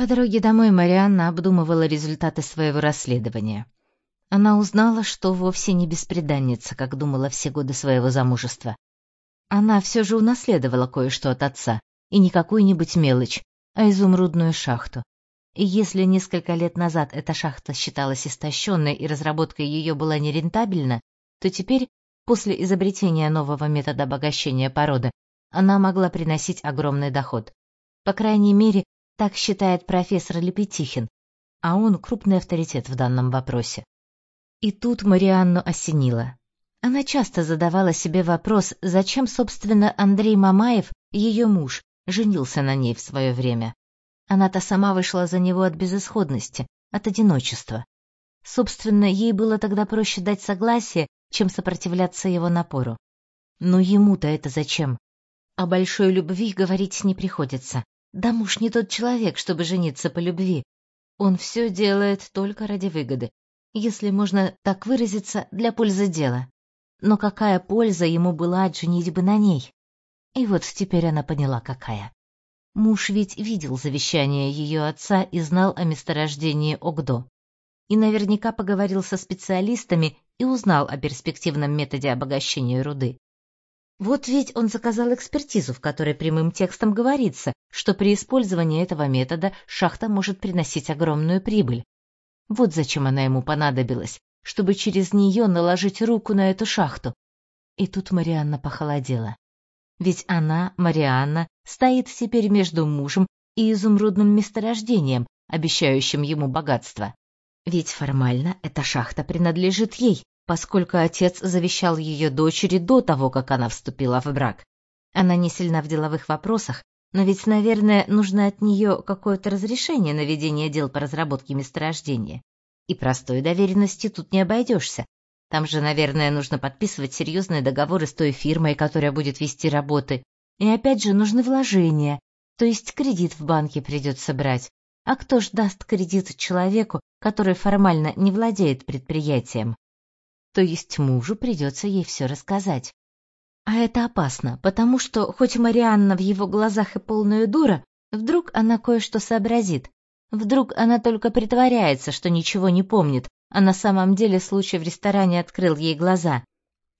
По дороге домой Марианна обдумывала результаты своего расследования. Она узнала, что вовсе не бесприданница, как думала все годы своего замужества. Она все же унаследовала кое-что от отца, и не какую-нибудь мелочь, а изумрудную шахту. И если несколько лет назад эта шахта считалась истощенной и разработка ее была нерентабельна, то теперь, после изобретения нового метода обогащения породы, она могла приносить огромный доход. По крайней мере, так считает профессор Лепетихин, а он крупный авторитет в данном вопросе. И тут Марианну осенило. Она часто задавала себе вопрос, зачем, собственно, Андрей Мамаев, ее муж, женился на ней в свое время. Она-то сама вышла за него от безысходности, от одиночества. Собственно, ей было тогда проще дать согласие, чем сопротивляться его напору. Но ему-то это зачем? О большой любви говорить не приходится. Да муж не тот человек, чтобы жениться по любви. Он все делает только ради выгоды, если можно так выразиться, для пользы дела. Но какая польза ему была от женитьбы на ней? И вот теперь она поняла, какая. Муж ведь видел завещание ее отца и знал о месторождении Огдо. И наверняка поговорил со специалистами и узнал о перспективном методе обогащения руды. Вот ведь он заказал экспертизу, в которой прямым текстом говорится, что при использовании этого метода шахта может приносить огромную прибыль. Вот зачем она ему понадобилась, чтобы через нее наложить руку на эту шахту. И тут Марианна похолодела. Ведь она, Марианна, стоит теперь между мужем и изумрудным месторождением, обещающим ему богатство. Ведь формально эта шахта принадлежит ей, поскольку отец завещал ее дочери до того, как она вступила в брак. Она не сильна в деловых вопросах, но ведь, наверное, нужно от нее какое-то разрешение на ведение дел по разработке месторождения. И простой доверенности тут не обойдешься. Там же, наверное, нужно подписывать серьезные договоры с той фирмой, которая будет вести работы. И опять же нужны вложения, то есть кредит в банке придется брать. А кто ж даст кредит человеку, который формально не владеет предприятием? То есть мужу придется ей все рассказать. А это опасно, потому что, хоть Марианна в его глазах и полная дура, вдруг она кое-что сообразит. Вдруг она только притворяется, что ничего не помнит, а на самом деле случай в ресторане открыл ей глаза.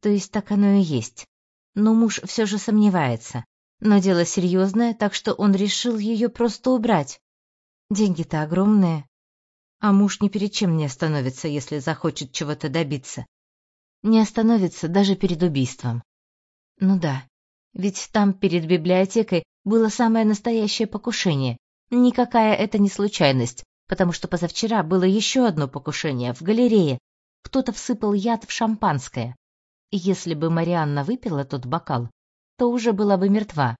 То есть так оно и есть. Но муж все же сомневается. Но дело серьезное, так что он решил ее просто убрать. Деньги-то огромные. А муж ни перед чем не остановится, если захочет чего-то добиться не остановится даже перед убийством. Ну да, ведь там перед библиотекой было самое настоящее покушение. Никакая это не случайность, потому что позавчера было еще одно покушение в галерее. Кто-то всыпал яд в шампанское. И если бы Марианна выпила тот бокал, то уже была бы мертва.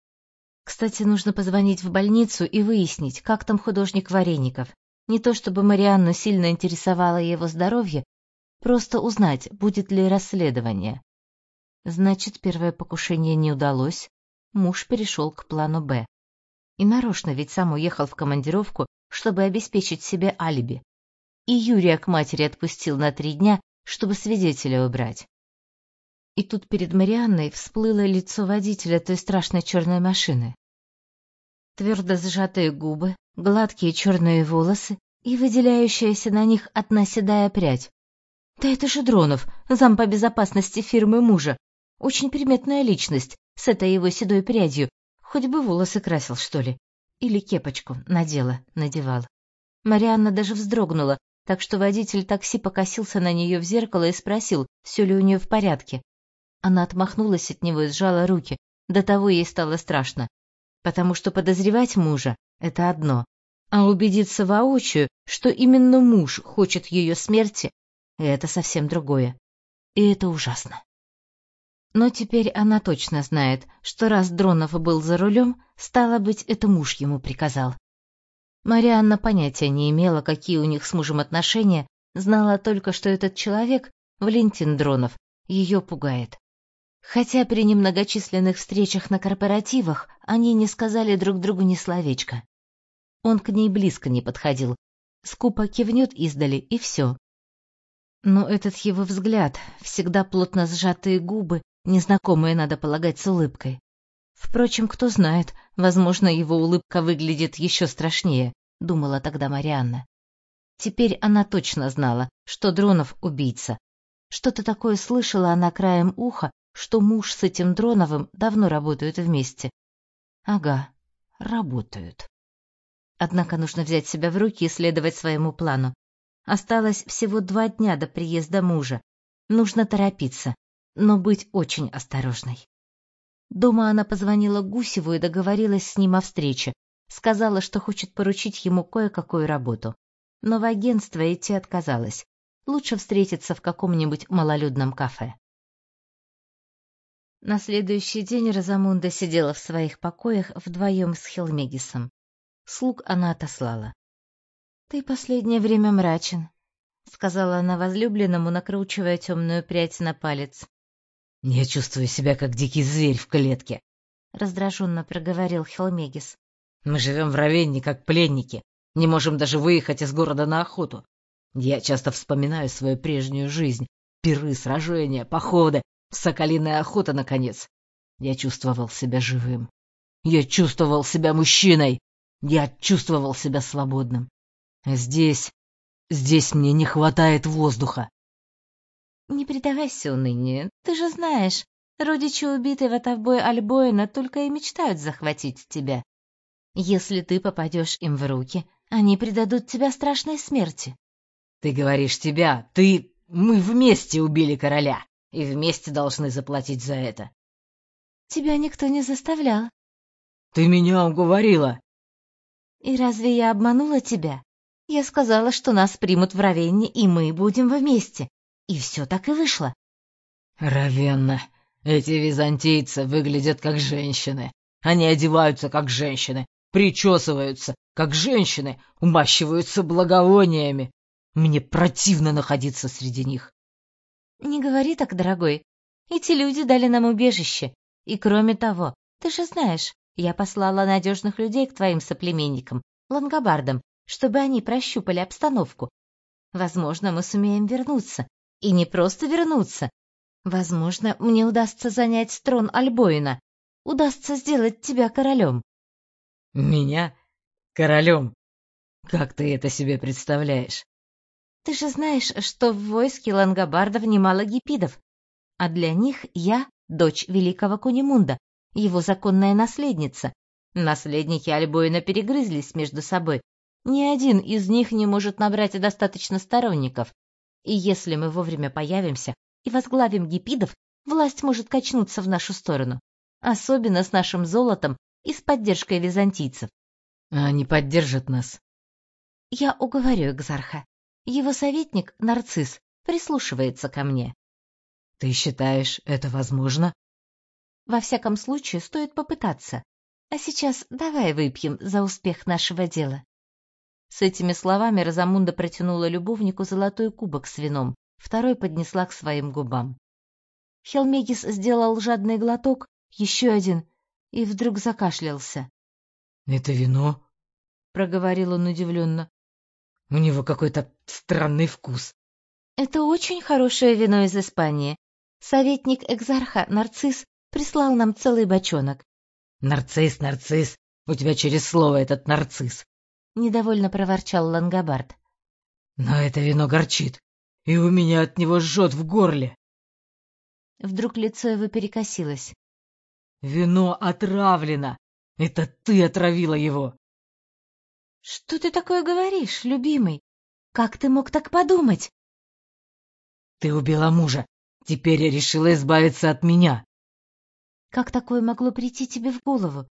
Кстати, нужно позвонить в больницу и выяснить, как там художник Вареников. Не то чтобы Марианну сильно интересовало его здоровье, Просто узнать, будет ли расследование. Значит, первое покушение не удалось. Муж перешел к плану «Б». И нарочно ведь сам уехал в командировку, чтобы обеспечить себе алиби. И Юрия к матери отпустил на три дня, чтобы свидетеля убрать. И тут перед Марианной всплыло лицо водителя той страшной черной машины. Твердо сжатые губы, гладкие черные волосы и выделяющаяся на них одна седая прядь. Да это же Дронов, зам по безопасности фирмы мужа. Очень приметная личность, с этой его седой прядью. Хоть бы волосы красил, что ли. Или кепочку надела, надевал. Марианна даже вздрогнула, так что водитель такси покосился на нее в зеркало и спросил, все ли у нее в порядке. Она отмахнулась от него и сжала руки. До того ей стало страшно. Потому что подозревать мужа — это одно, а убедиться воочию, что именно муж хочет ее смерти, это совсем другое. И это ужасно. Но теперь она точно знает, что раз Дронов был за рулем, стало быть, это муж ему приказал. Марианна понятия не имела, какие у них с мужем отношения, знала только, что этот человек, Валентин Дронов, ее пугает. Хотя при немногочисленных встречах на корпоративах они не сказали друг другу ни словечка. Он к ней близко не подходил, скупо кивнет издали, и все. Но этот его взгляд, всегда плотно сжатые губы, незнакомые, надо полагать, с улыбкой. Впрочем, кто знает, возможно, его улыбка выглядит еще страшнее, думала тогда Марианна. Теперь она точно знала, что Дронов убийца. Что-то такое слышала она краем уха, что муж с этим Дроновым давно работают вместе. Ага, работают. Однако нужно взять себя в руки и следовать своему плану. Осталось всего два дня до приезда мужа. Нужно торопиться, но быть очень осторожной. Дома она позвонила Гусеву и договорилась с ним о встрече. Сказала, что хочет поручить ему кое-какую работу. Но в агентство идти отказалась. Лучше встретиться в каком-нибудь малолюдном кафе. На следующий день Розамунда сидела в своих покоях вдвоем с Хелмегисом. Слуг она отослала. «Ты последнее время мрачен», — сказала она возлюбленному, накручивая темную прядь на палец. «Я чувствую себя как дикий зверь в клетке», — раздраженно проговорил Хелмегис. «Мы живем в Равенне как пленники, не можем даже выехать из города на охоту. Я часто вспоминаю свою прежнюю жизнь, пиры, сражения, походы, соколиная охота, наконец. Я чувствовал себя живым. Я чувствовал себя мужчиной. Я чувствовал себя свободным. Здесь, здесь мне не хватает воздуха. Не предавайся унынию. Ты же знаешь, родичи убитой в отобой Альбоина только и мечтают захватить тебя. Если ты попадешь им в руки, они предадут тебя страшной смерти. Ты говоришь тебя, ты... Мы вместе убили короля и вместе должны заплатить за это. Тебя никто не заставлял. Ты меня уговорила. И разве я обманула тебя? Я сказала, что нас примут в Равенне, и мы будем вместе. И все так и вышло. Равенна. Эти византийцы выглядят как женщины. Они одеваются как женщины, причесываются как женщины, умащиваются благовониями. Мне противно находиться среди них. Не говори так, дорогой. Эти люди дали нам убежище. И кроме того, ты же знаешь, я послала надежных людей к твоим соплеменникам, лангобардам, чтобы они прощупали обстановку. Возможно, мы сумеем вернуться, и не просто вернуться. Возможно, мне удастся занять трон Альбоина. Удастся сделать тебя королем. Меня? Королем? Как ты это себе представляешь? Ты же знаешь, что в войске лангобардов немало гипидов, а для них я дочь великого Кунимунда, его законная наследница. Наследники Альбоина перегрызлись между собой. Ни один из них не может набрать достаточно сторонников, и если мы вовремя появимся и возглавим гипидов, власть может качнуться в нашу сторону. Особенно с нашим золотом и с поддержкой византийцев. Они поддержат нас. Я уговорю Экзарха. Его советник, Нарцисс, прислушивается ко мне. Ты считаешь, это возможно? Во всяком случае, стоит попытаться. А сейчас давай выпьем за успех нашего дела. С этими словами Розамунда протянула любовнику золотой кубок с вином, второй поднесла к своим губам. Хелмегис сделал жадный глоток, еще один, и вдруг закашлялся. — Это вино? — проговорил он удивленно. — У него какой-то странный вкус. — Это очень хорошее вино из Испании. Советник Экзарха, Нарцисс, прислал нам целый бочонок. — Нарцисс, Нарцисс, у тебя через слово этот нарцисс. — недовольно проворчал Лангобард. «Но это вино горчит, и у меня от него жжет в горле». Вдруг лицо его перекосилось. «Вино отравлено! Это ты отравила его!» «Что ты такое говоришь, любимый? Как ты мог так подумать?» «Ты убила мужа, теперь я решила избавиться от меня». «Как такое могло прийти тебе в голову?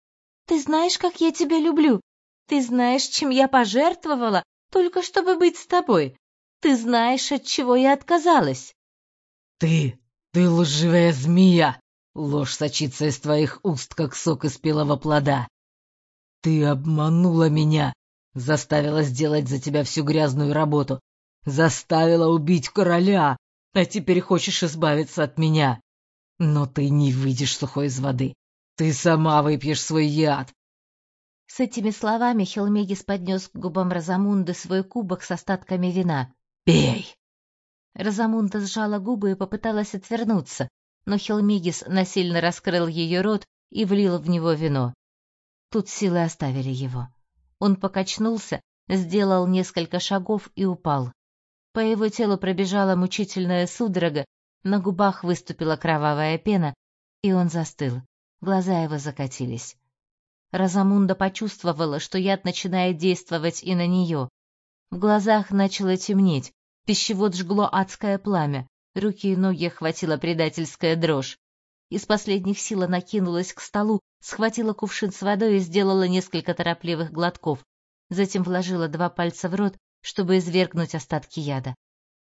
Ты знаешь, как я тебя люблю, ты знаешь, чем я пожертвовала, только чтобы быть с тобой. Ты знаешь, от чего я отказалась. Ты, ты лживая змея. Ложь сочится из твоих уст, как сок из пилого плода. Ты обманула меня, заставила сделать за тебя всю грязную работу, заставила убить короля, а теперь хочешь избавиться от меня. Но ты не выйдешь сухой из воды. Ты сама выпьешь свой яд, с этими словами Хелмегис поднес к губам Розамунды свой кубок с остатками вина. «Пей!» Розамунда сжала губы и попыталась отвернуться, но Хелмегис насильно раскрыл ее рот и влил в него вино. Тут силы оставили его. Он покачнулся, сделал несколько шагов и упал. По его телу пробежала мучительная судорога, на губах выступила кровавая пена, и он застыл. Глаза его закатились. Розамунда почувствовала, что яд начинает действовать и на нее. В глазах начало темнеть, пищевод жгло адское пламя, руки и ноги охватила предательская дрожь. Из последних сил она кинулась к столу, схватила кувшин с водой и сделала несколько торопливых глотков. Затем вложила два пальца в рот, чтобы извергнуть остатки яда.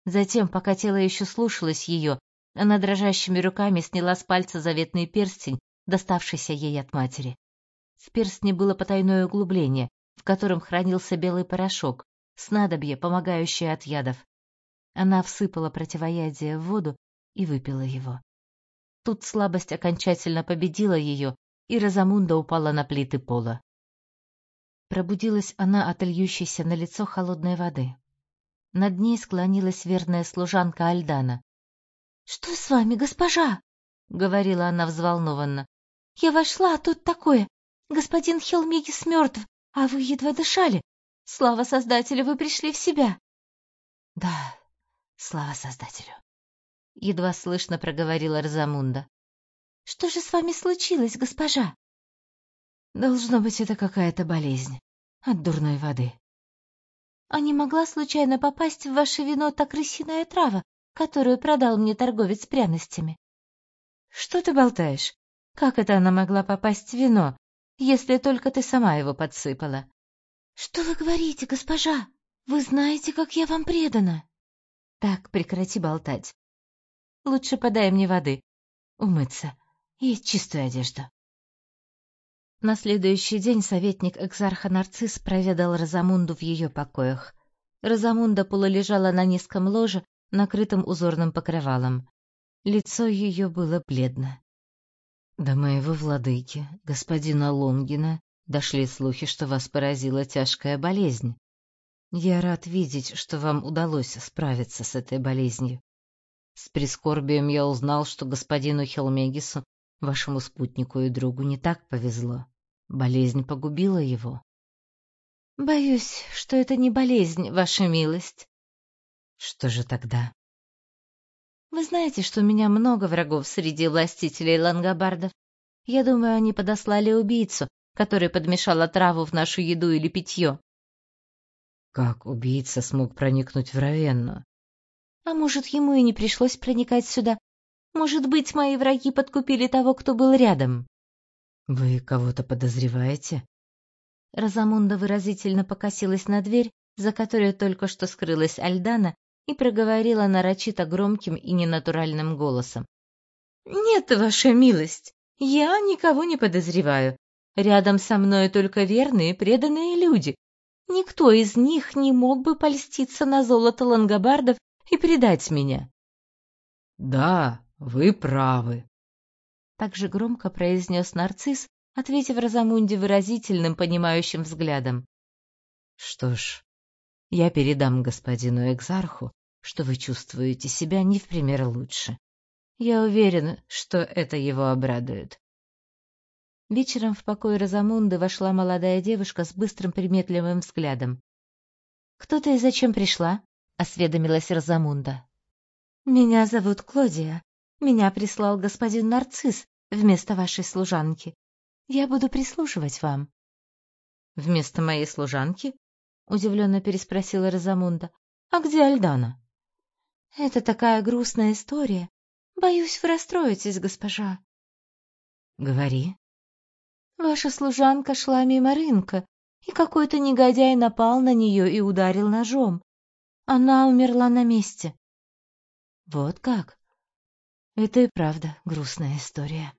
Затем, пока тело еще слушалось ее, она дрожащими руками сняла с пальца заветный перстень, доставшийся ей от матери. В перстне было потайное углубление, в котором хранился белый порошок, снадобье, помогающее от ядов. Она всыпала противоядие в воду и выпила его. Тут слабость окончательно победила ее, и Розамунда упала на плиты пола. Пробудилась она от льющейся на лицо холодной воды. Над ней склонилась верная служанка Альдана. — Что с вами, госпожа? — говорила она взволнованно. — Я вошла, а тут такое. Господин Хелмигис мертв, а вы едва дышали. Слава Создателю, вы пришли в себя. — Да, слава Создателю. Едва слышно проговорила Розамунда. — Что же с вами случилось, госпожа? Должно быть, это какая-то болезнь от дурной воды. А не могла случайно попасть в ваше вино та крысиная трава, которую продал мне торговец пряностями? Что ты болтаешь? Как это она могла попасть в вино, если только ты сама его подсыпала? Что вы говорите, госпожа? Вы знаете, как я вам предана. Так, прекрати болтать. Лучше подай мне воды, умыться и чистую одежду. На следующий день советник экзарха Нарцисс проведал Розамунду в ее покоях. Розамунда полулежала на низком ложе, накрытом узорным покрывалом. Лицо ее было бледно. До моего владыки, господина Лонгина, дошли слухи, что вас поразила тяжкая болезнь. Я рад видеть, что вам удалось справиться с этой болезнью. С прискорбием я узнал, что господину Хелмегису, вашему спутнику и другу, не так повезло. Болезнь погубила его. Боюсь, что это не болезнь, ваша милость. Что же тогда? Вы знаете, что у меня много врагов среди властителей лангобардов. Я думаю, они подослали убийцу, который подмешал отраву в нашу еду или питье. Как убийца смог проникнуть в Равенну? А может, ему и не пришлось проникать сюда? Может быть, мои враги подкупили того, кто был рядом? Вы кого-то подозреваете? Розамунда выразительно покосилась на дверь, за которой только что скрылась Альдана, и проговорила нарочито громким и ненатуральным голосом. «Нет, ваша милость, я никого не подозреваю. Рядом со мной только верные преданные люди. Никто из них не мог бы польститься на золото лангобардов и предать меня». «Да, вы правы», так же громко произнес нарцисс, ответив Розамунде выразительным, понимающим взглядом. Что ж, я передам господину Экзарху, что вы чувствуете себя не в пример лучше. Я уверен, что это его обрадует. Вечером в покой Розамунды вошла молодая девушка с быстрым приметливым взглядом. «Кто ты и зачем пришла?» — осведомилась Розамунда. «Меня зовут Клодия. Меня прислал господин Нарцисс, вместо вашей служанки. Я буду прислуживать вам. Вместо моей служанки? Удивленно переспросила Розамунда. А где Альдана? Это такая грустная история. Боюсь, вы расстроитесь, госпожа. Говори. Ваша служанка шла мимо рынка, и какой-то негодяй напал на нее и ударил ножом. Она умерла на месте. Вот как? Это и правда грустная история.